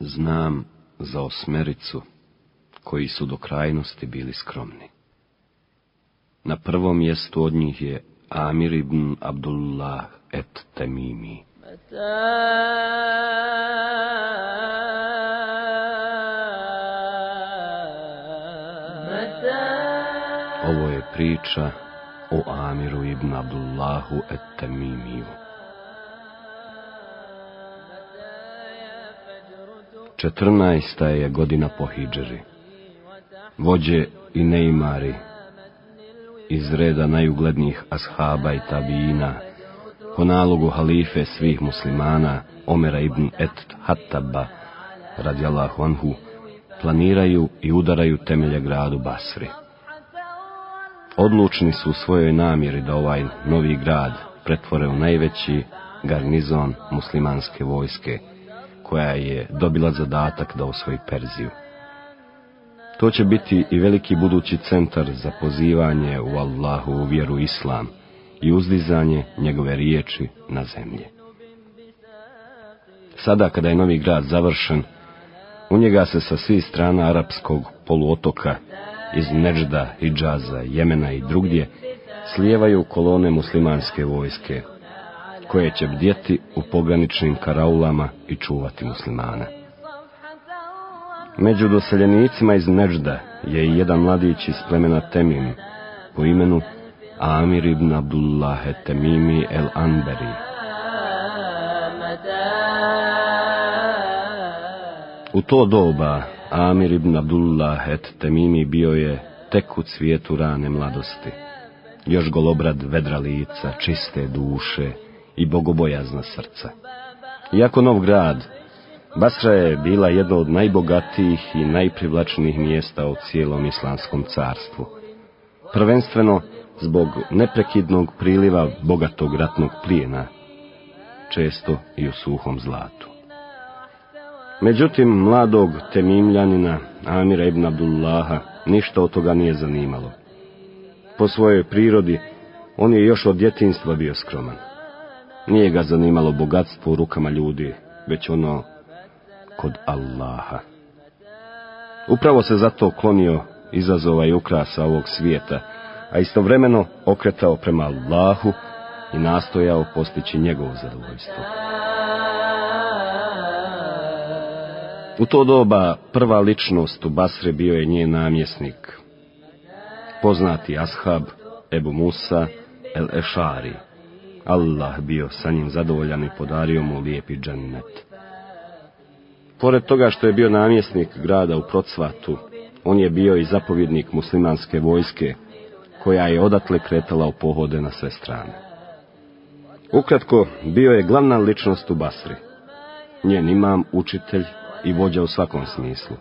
Znam za osmericu koji su do krajnosti bili skromni. Na prvom mjestu od njih je Amir ibn Abdullah et Temimi. Ovo je priča o Amiru ibn Abdullahu et Temimiju. Četrnaesta je godina po hijđeri. Vođe i neimari iz reda najuglednijih ashaba i tabijina, po nalogu halife svih muslimana, Omera ibn Et Hattaba, radijallahu anhu, planiraju i udaraju temelje gradu Basri. Odlučni su u svojoj namjeri da ovaj novi grad pretvore u najveći garnizon muslimanske vojske, koja je dobila zadatak da osvoji Perziju. To će biti i veliki budući centar za pozivanje u Allahu u vjeru Islam i uzdizanje njegove riječi na zemlji. Sada kada je novi grad završen, u njega se sa svih strana arapskog poluotoka, iz Nežda, Hidžaza, Jemena i drugdje, slijevaju kolone muslimanske vojske, koje će bdjeti u pograničnim karaulama i čuvati muslimane. Među doseljenicima iz Nežda je i jedan mladić iz plemena Temim, po imenu Amir ibn Abdullah Temimi el Anberi. U to doba Amir ibn Abdullah et Temimi bio je tek u cvijetu rane mladosti. Još golobrad vedra lica, čiste duše i bogobojazna srca. Iako nov grad, Basra je bila jedno od najbogatijih i najprivlačnijih mjesta u cijelom islamskom carstvu. Prvenstveno zbog neprekidnog priliva bogatog ratnog plijena, često i u suhom zlatu. Međutim, mladog temimljanina Amira ibn Abdullaha ništa od toga nije zanimalo. Po svojoj prirodi, on je još od djetinstva bio skroman. Nije ga zanimalo bogatstvo u rukama ljudi, već ono kod Allaha. Upravo se zato klonio izazova i ukrasa ovog svijeta, a istovremeno okretao prema Allahu i nastojao postići njegovo zadovoljstvo. U to doba prva ličnost u Basre bio je njen namjesnik, poznati ashab Ebu Musa el Ešari. Allah bio sa njim zadovoljan i podario mu lijepi džennet. Pored toga što je bio namjesnik grada u Procvatu, on je bio i zapovjednik muslimanske vojske, koja je odatle kretala u pohode na sve strane. Ukratko, bio je glavna ličnost u Basri. Njen imam, učitelj i vođa u svakom smislu,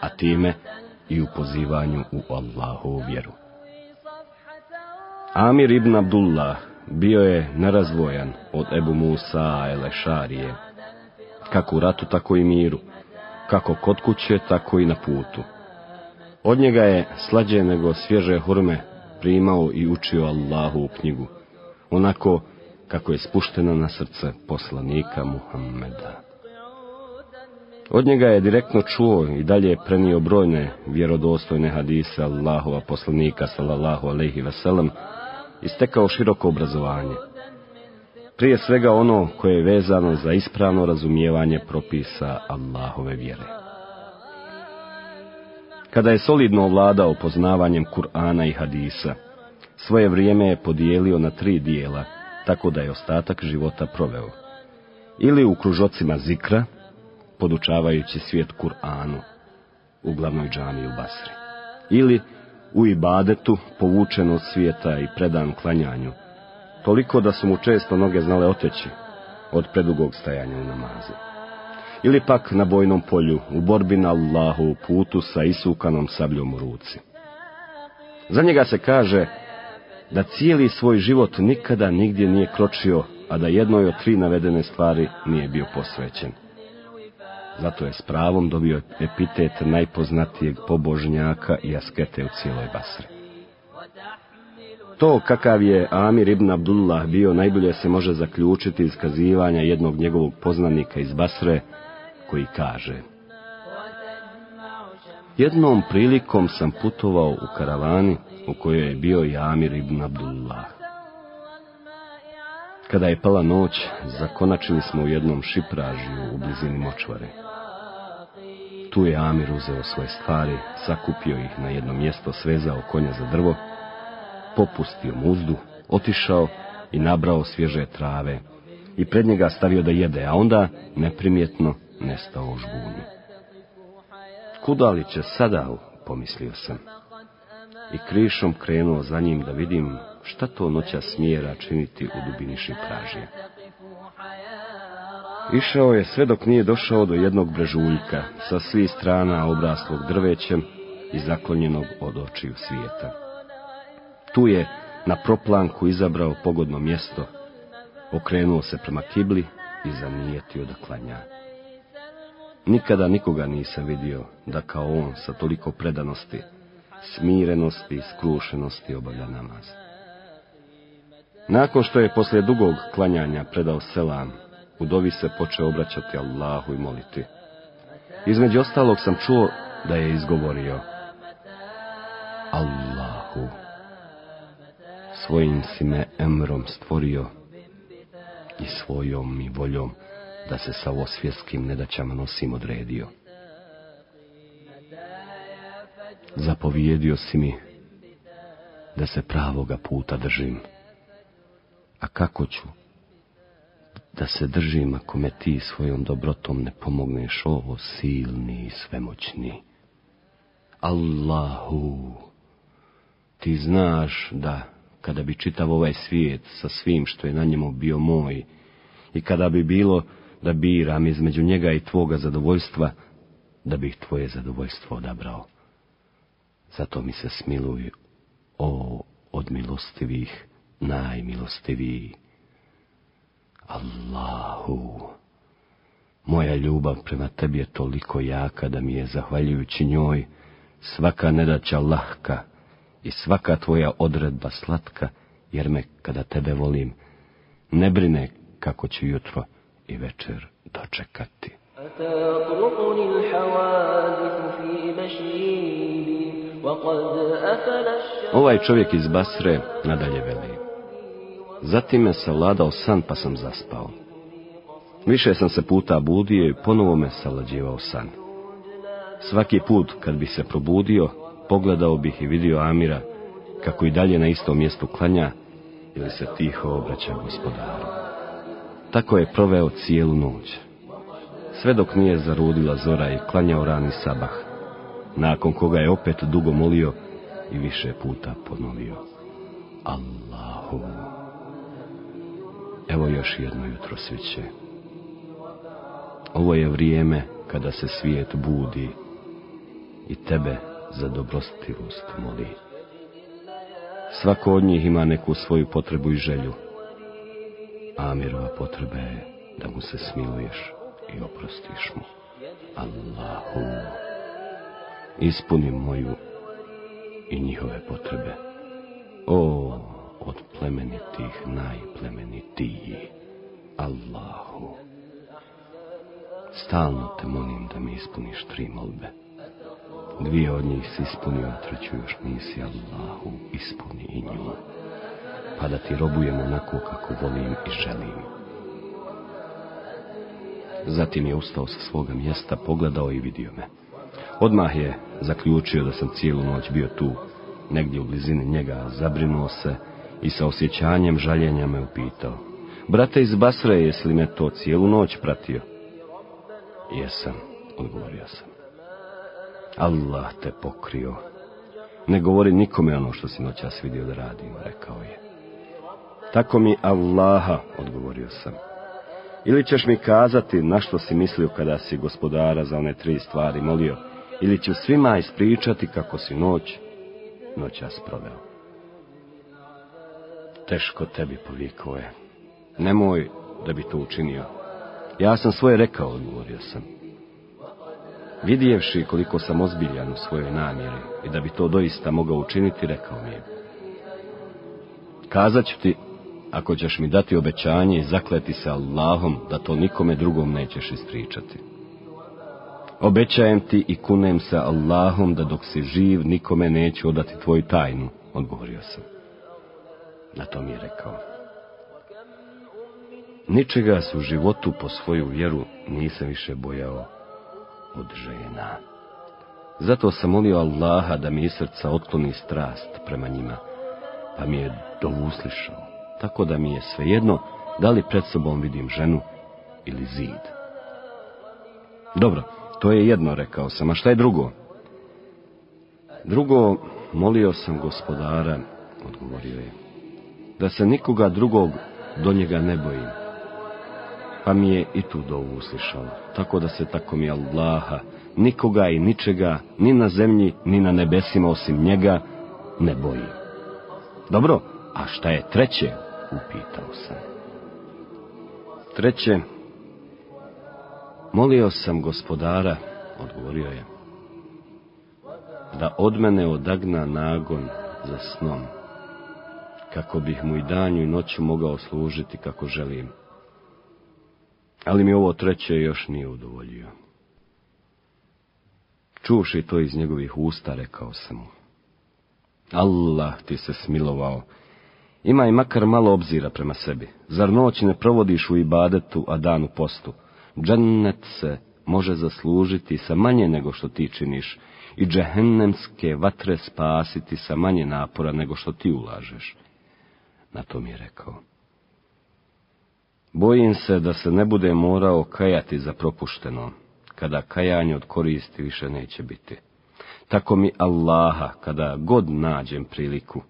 a time i u pozivanju u Allahovu vjeru. Amir ibn Abdullah bio je nerazvojan od Ebu Musa Elešarije, kako u ratu, tako i miru, kako kod kuće, tako i na putu. Od njega je slađe nego svježe hurme primao i učio Allahu u knjigu, onako kako je spušteno na srce poslanika Muhammeda. Od njega je direktno čuo i dalje prenio brojne vjerodostojne hadise Allahova poslanika sallallahu alaihi veselam i stekao široko obrazovanje. Prije svega ono koje je vezano za ispravno razumijevanje propisa Allahove vjere. Kada je solidno ovladao poznavanjem Kur'ana i hadisa, svoje vrijeme je podijelio na tri dijela, tako da je ostatak života proveo. Ili u kružocima zikra, podučavajući svijet Kur'anu, u glavnoj džami u Basri. Ili u ibadetu, povučen od svijeta i predan klanjanju, toliko da su mu često noge znale oteći od predugog stajanja u namazu. Ili pak na bojnom polju, u borbi na Allahu putu sa isukanom sabljom u ruci. Za njega se kaže da cijeli svoj život nikada nigdje nije kročio, a da jednoj od tri navedene stvari nije bio posvećen. Zato je s pravom dobio epitet najpoznatijeg pobožnjaka i askete u cijeloj Basri. To kakav je Amir ibn Abdullah bio najbolje se može zaključiti iz kazivanja jednog njegovog poznanika iz Basre, koji kaže Jednom prilikom sam putovao u karavani u kojoj je bio Jamir ibn Abdullah. Kada je pala noć, zakonačili smo u jednom šipražiju u blizini močvare. Tu je Amir uzeo svoje stvari, sakupio ih na jedno mjesto, svezao konja za drvo, popustio muzdu, otišao i nabrao svježe trave i pred njega stavio da jede, a onda neprimjetno nestao u žbunju. Kuda li će sada, pomislio sam. I krišom krenuo za njim da vidim šta to noća smjera činiti u dubini šipražije. Išao je sve dok nije došao do jednog brežuljka, sa svih strana obraslog drvećem i zaklonjenog od očiju svijeta. Tu je na proplanku izabrao pogodno mjesto, okrenuo se prema kibli i zanijetio da klanja. Nikada nikoga nisam vidio da kao on sa toliko predanosti, smirenosti i skrušenosti obavlja namaz. Nakon što je poslije dugog klanjanja predao selam, u dovi se počeo obraćati Allahu i moliti. Između ostalog sam čuo da je izgovorio Allahu, svojim si me emrom stvorio i svojom mi voljom da se sa ovo svjetskim nedaćama nosim odredio. Zapovijedio si mi da se pravoga puta držim. A kako ću da se držim ako me ti svojom dobrotom ne pomogneš ovo silni i svemoćni. Allahu, ti znaš da kada bi čitav ovaj svijet sa svim što je na njemu bio moj i kada bi bilo da biram između njega i tvoga zadovoljstva, da bih tvoje zadovoljstvo odabrao. Zato mi se smiluj, o od milostivih, najmilostiviji. Allahu, moja ljubav prema tebi je toliko jaka da mi je, zahvaljujući njoj, svaka nedaća lahka i svaka tvoja odredba slatka, jer me, kada tebe volim, ne brine kako ću jutro i večer dočekati. Ovaj čovjek iz Basre nadalje veli. Zatim me savladao san pa sam zaspao. Više sam se puta budio i ponovo me savlađivao san. Svaki put kad bi se probudio, pogledao bih i vidio Amira kako i dalje na istom mjestu klanja ili se tiho obraća gospodaru. Tako je proveo cijelu noć. Sve dok nije zarudila zora i klanjao rani sabah, nakon koga je opet dugo molio i više puta ponovio. Allahu. Evo još jedno jutro sviće. Ovo je vrijeme kada se svijet budi i tebe za dobrostivost moli. Svako od njih ima neku svoju potrebu i želju. Amirova potreba je da mu se smiluješ i oprostiš mu. Allahu, ispuni moju i njihove potrebe. O, od plemenitih najplemenitiji. Allahu. Stalno te molim da mi ispuniš tri molbe. Dvije od njih si ispunio, a treću još nisi, Allahu, ispuni i nju. Pa da ti robujem onako kako volim i želim. Zatim je ustao sa svoga mjesta, pogledao i vidio me. Odmah je zaključio da sam cijelu noć bio tu, negdje u blizini njega, zabrinuo se i sa osjećanjem žaljenja me upitao. Brate iz Basre, jesi li me to cijelu noć pratio? Jesam, odgovorio sam. Allah te pokrio. Ne govori nikome ono što si noćas vidio da radim, rekao je. Tako mi Allaha, odgovorio sam. Ili ćeš mi kazati na što si mislio kada si gospodara za one tri stvari molio, ili ću svima ispričati kako si noć, noćas proveo. Teško tebi povikao je. Nemoj da bi to učinio. Ja sam svoje rekao, odgovorio sam. Vidjevši koliko sam ozbiljan u svojoj namjeri i da bi to doista mogao učiniti, rekao mi je. Kazat ću ti, ako ćeš mi dati obećanje i zakleti se Allahom, da to nikome drugom nećeš ispričati. Obećajem ti i kunem se Allahom da dok si živ nikome neću odati tvoju tajnu, odgovorio sam. Na to mi je rekao. Ničega se u životu po svoju vjeru nisam više bojao od žena. Zato sam molio Allaha da mi iz srca otkloni strast prema njima, pa mi je uslišao, tako da mi je svejedno da li pred sobom vidim ženu ili zid. Dobro, to je jedno, rekao sam, a šta je drugo? Drugo, molio sam gospodara, odgovorio je, da se nikoga drugog do njega ne bojim. Pa mi je i tu dovu uslišao, tako da se tako mi Allaha, nikoga i ničega, ni na zemlji, ni na nebesima osim njega, ne boji. Dobro, a šta je treće? Upitao sam. Treće, molio sam gospodara, odgovorio je, da od mene odagna nagon za snom, kako bih mu i danju i noću mogao služiti kako želim. Ali mi ovo treće još nije udovoljio. Čuši to iz njegovih usta, rekao sam mu. Allah ti se smilovao. Imaj makar malo obzira prema sebi. Zar noć ne provodiš u ibadetu, a dan u postu? Džennet se može zaslužiti sa manje nego što ti činiš i džehennemske vatre spasiti sa manje napora nego što ti ulažeš. Na to mi je rekao. Bojim se da se ne bude morao kajati za propušteno, kada kajanje od koristi više neće biti. Tako mi Allaha, kada god nađem priliku,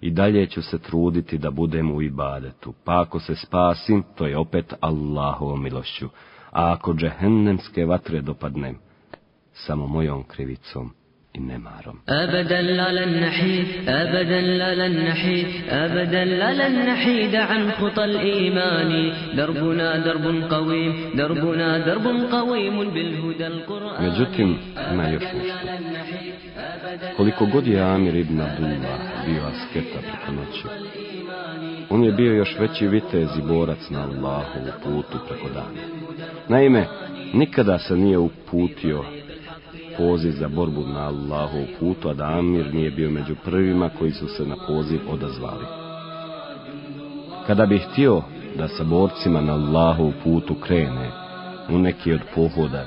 i dalje ću se truditi da budem u ibadetu, pa ako se spasim, to je opet Allahovom milošću, a ako džehennemske vatre dopadnem, samo mojom krivicom i nemarom. Abadan la abadan la abadan la an darbuna darbun qawim, darbuna darbun qawim bil huda al-Qur'an. Međutim, ima još nešto. Koliko god je Amir ibn Abdullah bio asketa preko noći, on je bio još veći vitez i borac na Allahovu putu preko dana. Naime, nikada se nije uputio poziv za borbu na Allahov putu, a da Amir nije bio među prvima koji su se na poziv odazvali. Kada bi htio da sa borcima na Allahov putu krene u neki od pohoda,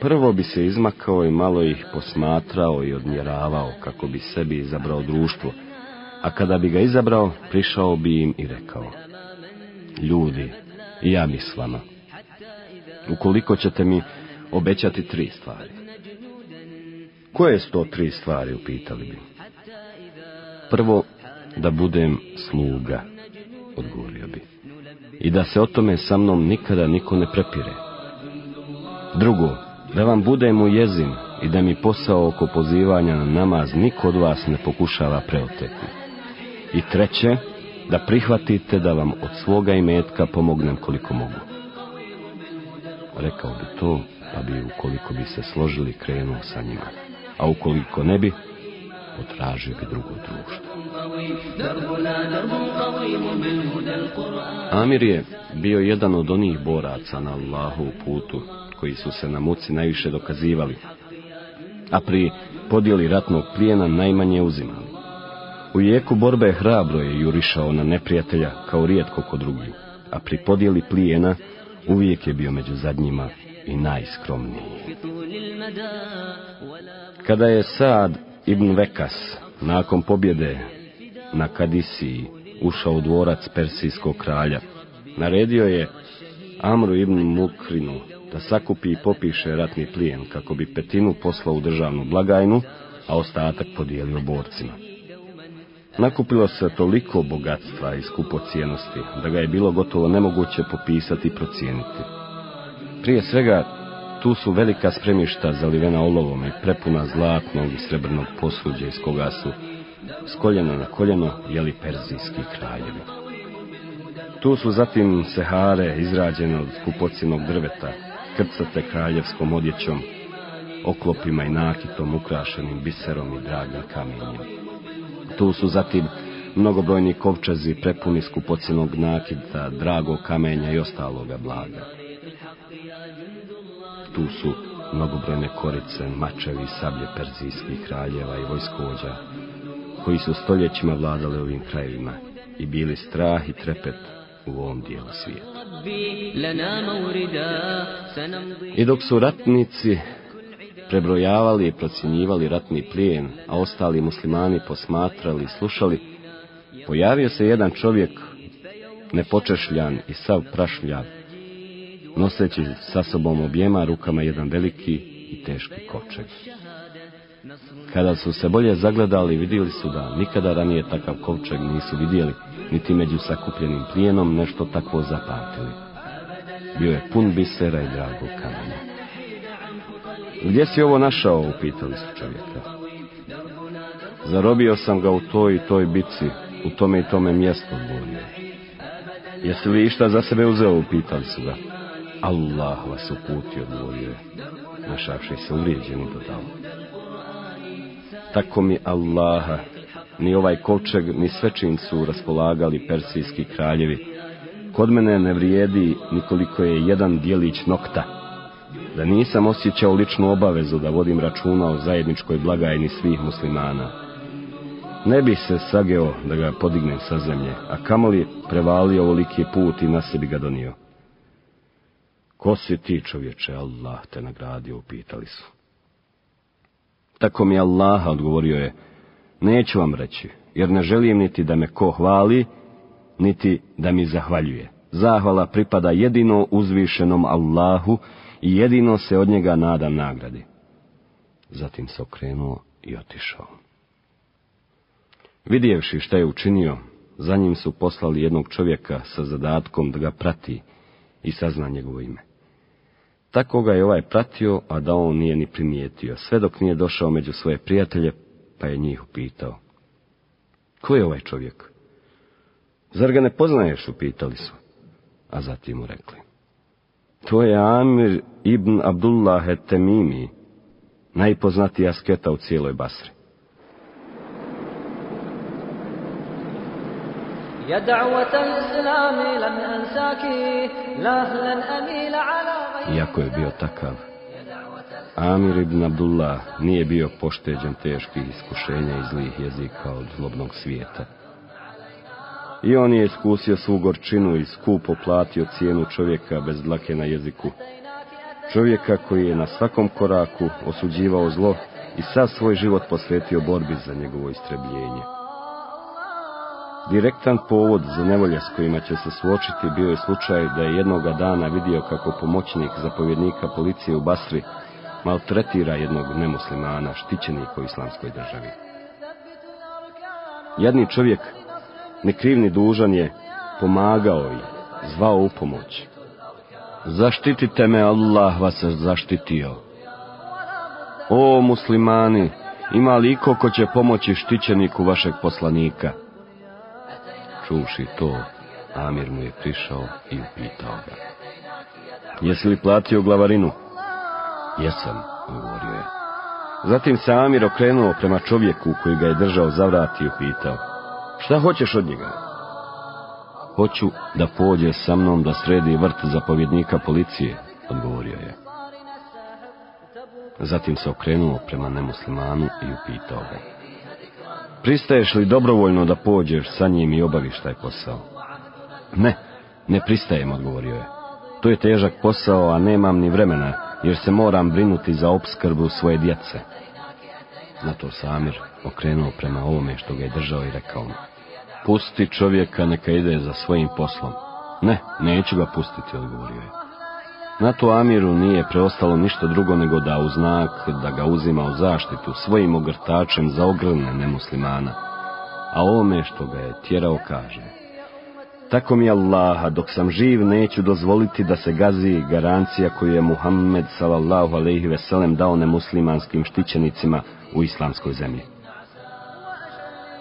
prvo bi se izmakao i malo ih posmatrao i odmjeravao kako bi sebi izabrao društvo, a kada bi ga izabrao, prišao bi im i rekao, ljudi, ja bi s vama. Ukoliko ćete mi obećati tri stvari. Koje su to tri stvari, upitali bi. Prvo, da budem sluga, odgovorio bi. I da se o tome sa mnom nikada niko ne prepire. Drugo, da vam budem u jezin i da mi posao oko pozivanja na namaz niko od vas ne pokušava preoteti. I treće, da prihvatite da vam od svoga imetka pomognem koliko mogu. Rekao bi to, pa bi ukoliko bi se složili krenuo sa njima, a ukoliko ne bi, potražio bi drugo društvo. Amir je bio jedan od onih boraca na Allahu putu, koji su se na muci najviše dokazivali, a pri podijeli ratnog plijena najmanje uzimali. U jeku borbe hrabro je jurišao na neprijatelja kao rijetko kod drugih, a pri podijeli plijena uvijek je bio među zadnjima i najskromniji. Kada je Saad ibn Vekas nakon pobjede na Kadisiji ušao u dvorac Persijskog kralja, naredio je Amru ibn Mukrinu da sakupi i popiše ratni plijen kako bi petinu poslao u državnu blagajnu, a ostatak podijelio borcima. Nakupilo se toliko bogatstva i skupocijenosti da ga je bilo gotovo nemoguće popisati i procijeniti. Prije svega, tu su velika spremišta zalivena olovom i prepuna zlatnog i srebrnog posuđa iz koga su s koljena na koljeno jeli perzijski kraljevi. Tu su zatim sehare izrađene od skupocijenog drveta, krcate kraljevskom odjećom, oklopima i nakitom ukrašenim biserom i dragim kamenjem. Tu su zatim mnogobrojni kovčezi prepuni skupocijenog nakita, dragog kamenja i ostaloga blaga tu su mnogobrojne korice, mačevi sablje perzijskih kraljeva i vojskovođa, koji su stoljećima vladali ovim krajevima i bili strah i trepet u ovom dijelu svijeta. I dok su ratnici prebrojavali i procjenjivali ratni plijen, a ostali muslimani posmatrali i slušali, pojavio se jedan čovjek nepočešljan i sav prašljav, noseći sa sobom objema rukama jedan veliki i teški kovčeg. Kada su se bolje zagledali, vidjeli su da nikada ranije takav kovčeg nisu vidjeli, niti među sakupljenim plijenom nešto takvo zapamtili. Bio je pun bisera i dragog kamenja. Gdje si ovo našao, upitali su čovjeka. Zarobio sam ga u toj i toj bici, u tome i tome mjestu, odgovorio. Jesi li išta za sebe uzeo, upitali su ga. Allah vas uputio, odgovorio je, našavši se uvrijeđeni dodao. Tako mi Allaha, ni ovaj kovčeg, ni svečin su raspolagali persijski kraljevi. Kod mene ne vrijedi nikoliko je jedan dijelić nokta. Da nisam osjećao ličnu obavezu da vodim računa o zajedničkoj blagajni svih muslimana. Ne bi se sageo da ga podignem sa zemlje, a kamoli prevalio ovoliki put i na sebi ga donio. Ko si ti čovječe, Allah te nagradio, upitali su. Tako mi Allah odgovorio je, neću vam reći, jer ne želim niti da me ko hvali, niti da mi zahvaljuje. Zahvala pripada jedino uzvišenom Allahu i jedino se od njega nadam nagradi. Zatim se okrenuo i otišao. Vidjevši šta je učinio, za njim su poslali jednog čovjeka sa zadatkom da ga prati i sazna njegovo ime. Tako ga je ovaj pratio, a da on nije ni primijetio, sve dok nije došao među svoje prijatelje, pa je njih upitao. Ko je ovaj čovjek? Zar ga ne poznaješ, upitali su, a zatim mu rekli. To je Amir ibn Abdullah Temimi, najpoznatiji asketa u cijeloj Basri. Iako je bio takav, Amir ibn Abdullah nije bio pošteđen teških iskušenja i zlih jezika od zlobnog svijeta. I on je iskusio svu gorčinu i skupo platio cijenu čovjeka bez dlake na jeziku. Čovjeka koji je na svakom koraku osuđivao zlo i sav svoj život posvetio borbi za njegovo istrebljenje. Direktan povod za nevolje s kojima će se suočiti bio je slučaj da je jednoga dana vidio kako pomoćnik zapovjednika policije u Basri maltretira jednog nemuslimana štićenika u islamskoj državi. Jedni čovjek, nekrivni dužan je, pomagao i zvao u pomoć. Zaštitite me, Allah vas zaštitio. O muslimani, ima li iko ko će pomoći štićeniku vašeg poslanika? Čuši to, Amir mu je prišao i upitao ga. Jesi li platio glavarinu? Jesam, odgovorio je. Zatim se Amir okrenuo prema čovjeku koji ga je držao za vrat i upitao. Šta hoćeš od njega? Hoću da pođe sa mnom da sredi vrt zapovjednika policije, odgovorio je. Zatim se okrenuo prema nemuslimanu i upitao ga. Pristaješ li dobrovoljno da pođeš sa njim i obaviš taj posao? Ne, ne pristajem, odgovorio je. To je težak posao, a nemam ni vremena, jer se moram brinuti za opskrbu svoje djece. Zato Samir okrenuo prema ovome što ga je držao i rekao mu. Pusti čovjeka neka ide za svojim poslom. Ne, neću ga pustiti, odgovorio je. Na to Amiru nije preostalo ništa drugo nego da u znak da ga uzima u zaštitu svojim ogrtačem za ogrne nemuslimana, a ovome što ga je tjerao kaže. Tako mi Allaha, dok sam živ neću dozvoliti da se gazi garancija koju je Muhammed sallallahu alaihi veselem dao nemuslimanskim štićenicima u islamskoj zemlji.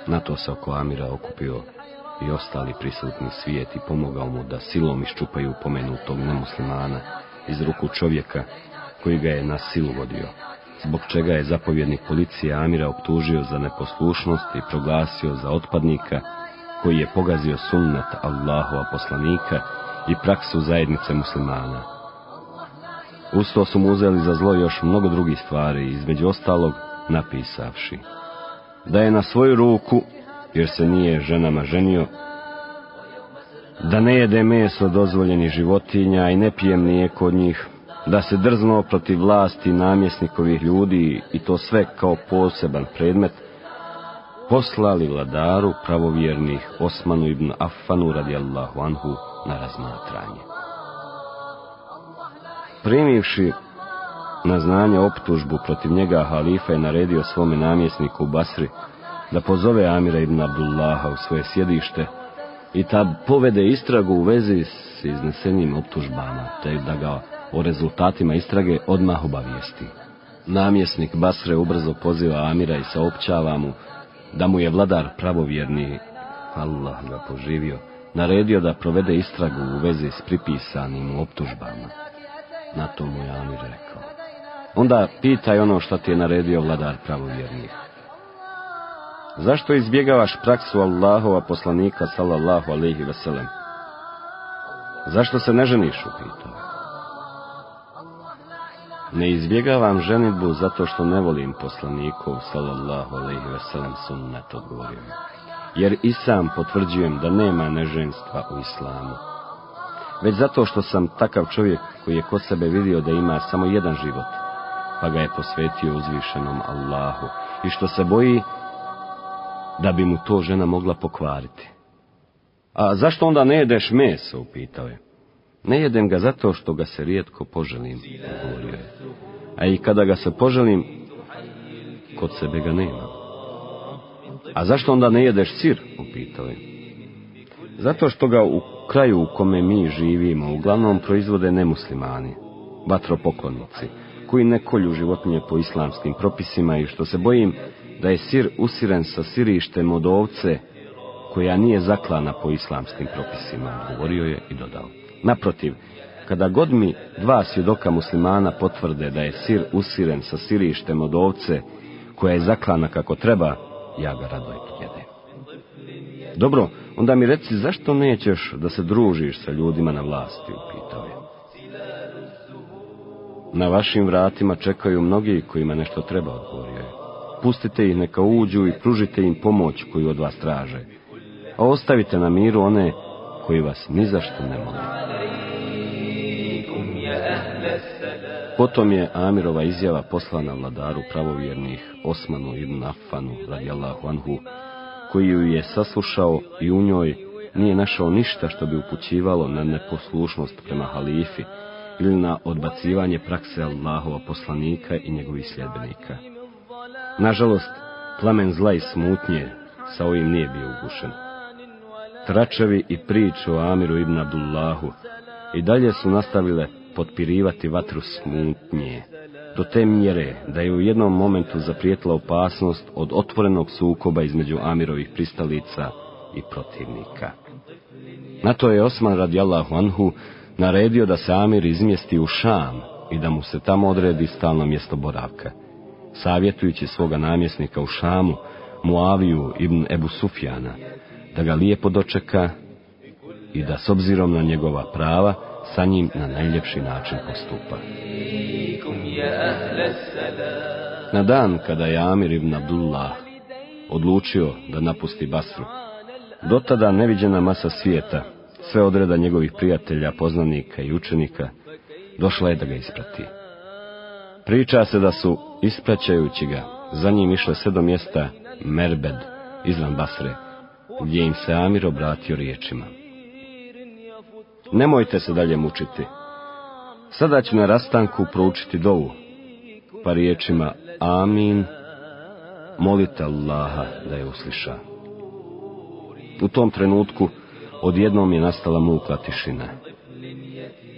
Na to se oko Amira okupio i ostali prisutni svijet i pomogao mu da silom iščupaju pomenutog nemuslimana iz ruku čovjeka koji ga je na silu vodio, zbog čega je zapovjednik policije Amira optužio za neposlušnost i proglasio za otpadnika koji je pogazio sunnet Allahova poslanika i praksu zajednice muslimana. Usto su mu uzeli za zlo još mnogo drugih stvari, između ostalog napisavši. Da je na svoju ruku, jer se nije ženama ženio, da ne jede meso dozvoljenih životinja i ne pije mlijeko kod njih, da se drzno protiv vlasti namjesnikovih ljudi i to sve kao poseban predmet, poslali vladaru pravovjernih Osmanu ibn Affanu radijallahu anhu na razmatranje. Primivši na znanje optužbu protiv njega, halifa je naredio svome namjesniku Basri da pozove Amira ibn Abdullaha u svoje sjedište i ta povede istragu u vezi s iznesenim optužbama, te da ga o rezultatima istrage odmah obavijesti. Namjesnik Basre ubrzo poziva Amira i saopćava mu da mu je vladar pravovjerni, Allah ga poživio, naredio da provede istragu u vezi s pripisanim optužbama. Na to mu je Amir rekao. Onda pitaj ono što ti je naredio vladar pravovjernih. Zašto izbjegavaš praksu Allahova poslanika sallallahu alaihi veselem? Zašto se ne ženiš, upitao? Ne izbjegavam ženitbu zato što ne volim poslanikov sallallahu alaihi veselem sunnet, odgovorio Jer i sam potvrđujem da nema neženstva u islamu. Već zato što sam takav čovjek koji je kod sebe vidio da ima samo jedan život, pa ga je posvetio uzvišenom Allahu i što se boji da bi mu to žena mogla pokvariti. A zašto onda ne jedeš meso, upitao je. Ne jedem ga zato što ga se rijetko poželim, odgovorio je. A i kada ga se poželim, kod sebe ga nema. A zašto onda ne jedeš sir, upitao je. Zato što ga u kraju u kome mi živimo uglavnom proizvode nemuslimani, vatropoklonici, koji ne kolju životinje po islamskim propisima i što se bojim da je sir usiren sa sirištem od ovce koja nije zaklana po islamskim propisima, govorio je i dodao. Naprotiv, kada god mi dva svjedoka muslimana potvrde da je sir usiren sa sirištem od ovce koja je zaklana kako treba, ja ga rado jedem. Dobro, onda mi reci zašto nećeš da se družiš sa ljudima na vlasti, upitao je. Na vašim vratima čekaju mnogi kojima nešto treba, odgovorio. Pustite ih neka uđu i pružite im pomoć koju od vas traže. A ostavite na miru one koji vas ni zašto ne mole. Potom je Amirova izjava poslana vladaru pravovjernih Osmanu ibn Affanu radijallahu anhu, koji ju je saslušao i u njoj nije našao ništa što bi upućivalo na neposlušnost prema halifi ili na odbacivanje prakse Allahova poslanika i njegovih sljedbenika. Nažalost, plamen zla i smutnje sa ovim nije bio ugušen. Tračevi i priču o Amiru ibn Abdullahu i dalje su nastavile potpirivati vatru smutnje, do te mjere da je u jednom momentu zaprijetila opasnost od otvorenog sukoba između Amirovih pristalica i protivnika. Na to je Osman radijallahu anhu naredio da se Amir izmjesti u Šam i da mu se tamo odredi stalno mjesto boravka savjetujući svoga namjesnika u Šamu, Muaviju ibn Ebu Sufjana, da ga lijepo dočeka i da s obzirom na njegova prava sa njim na najljepši način postupa. Na dan kada je Amir ibn Abdullah odlučio da napusti Basru, do tada neviđena masa svijeta, sve odreda njegovih prijatelja, poznanika i učenika, došla je da ga isprati. Priča se da su, ispraćajući ga, za njim išle sve do mjesta Merbed, izvan Basre, gdje im se Amir obratio riječima. Nemojte se dalje mučiti. Sada ću na rastanku proučiti dovu, pa riječima Amin, molite Allaha da je usliša. U tom trenutku odjednom je nastala mukla tišina.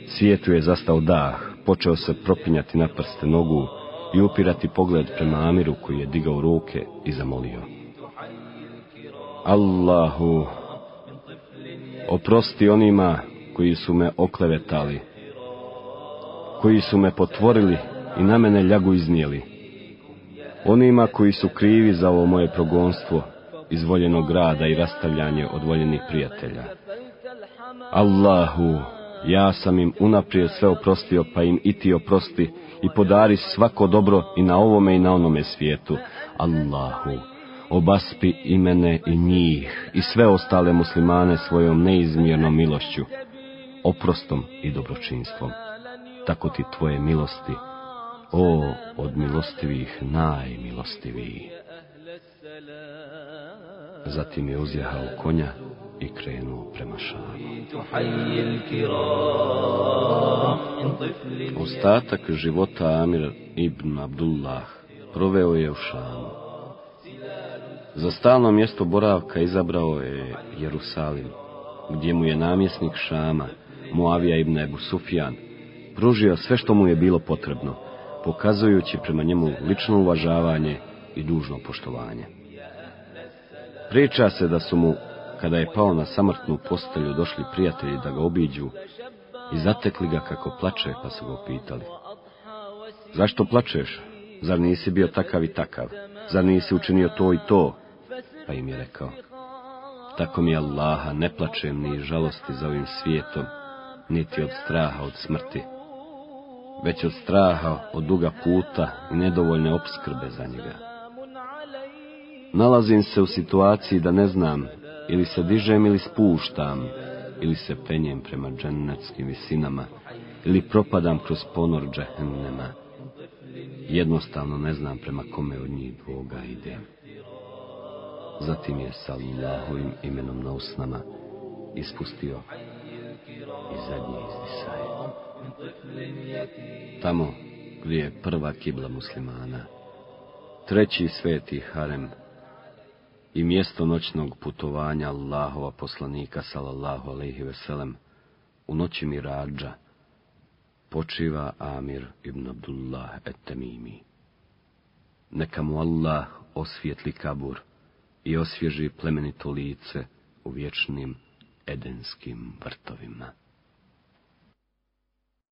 Svijetu je zastao dah, počeo se propinjati na prste nogu i upirati pogled prema Amiru koji je digao ruke i zamolio. Allahu, oprosti onima koji su me oklevetali, koji su me potvorili i na mene ljagu iznijeli. Onima koji su krivi za ovo moje progonstvo, izvoljenog grada i rastavljanje od voljenih prijatelja. Allahu, Ja sam im unaprijed sve oprostio, pa im i ti oprosti i podari svako dobro i na ovome i na onome svijetu. Allahu, obaspi i mene i njih i sve ostale muslimane svojom neizmjernom milošću, oprostom i dobročinstvom. Tako ti tvoje milosti, o, od milostivih najmilostiviji. Zatim je uzjehao konja i krenuo prema Šamu. Ostatak života Amir ibn Abdullah proveo je u Šamu. Za stalno mjesto boravka izabrao je Jerusalim, gdje mu je namjesnik Šama, Muavija ibn Ebu Sufjan, pružio sve što mu je bilo potrebno, pokazujući prema njemu lično uvažavanje i dužno poštovanje. Priča se da su mu, kada je pao na samrtnu postelju, došli prijatelji da ga obiđu i zatekli ga kako plače, pa su ga pitali. Zašto plačeš? Zar nisi bio takav i takav? Zar nisi učinio to i to? Pa im je rekao. Tako mi Allaha ne plačem ni žalosti za ovim svijetom, niti od straha od smrti, već od straha od duga puta i nedovoljne opskrbe za njega. Nalazim se u situaciji da ne znam, ili se dižem ili spuštam, ili se penjem prema džennetskim visinama, ili propadam kroz ponor džehennema. Jednostavno ne znam prema kome od njih dvoga idem. Zatim je sa imenom na usnama ispustio i zadnji izdisaj. Tamo gdje je prva kibla muslimana, treći sveti harem i mjesto noćnog putovanja Allahova poslanika sallallahu alaihi veselem u noći Mirađa počiva Amir ibn Abdullah et-Temimi. Neka mu Allah osvijetli kabur i osvježi plemenito lice u vječnim edenskim vrtovima.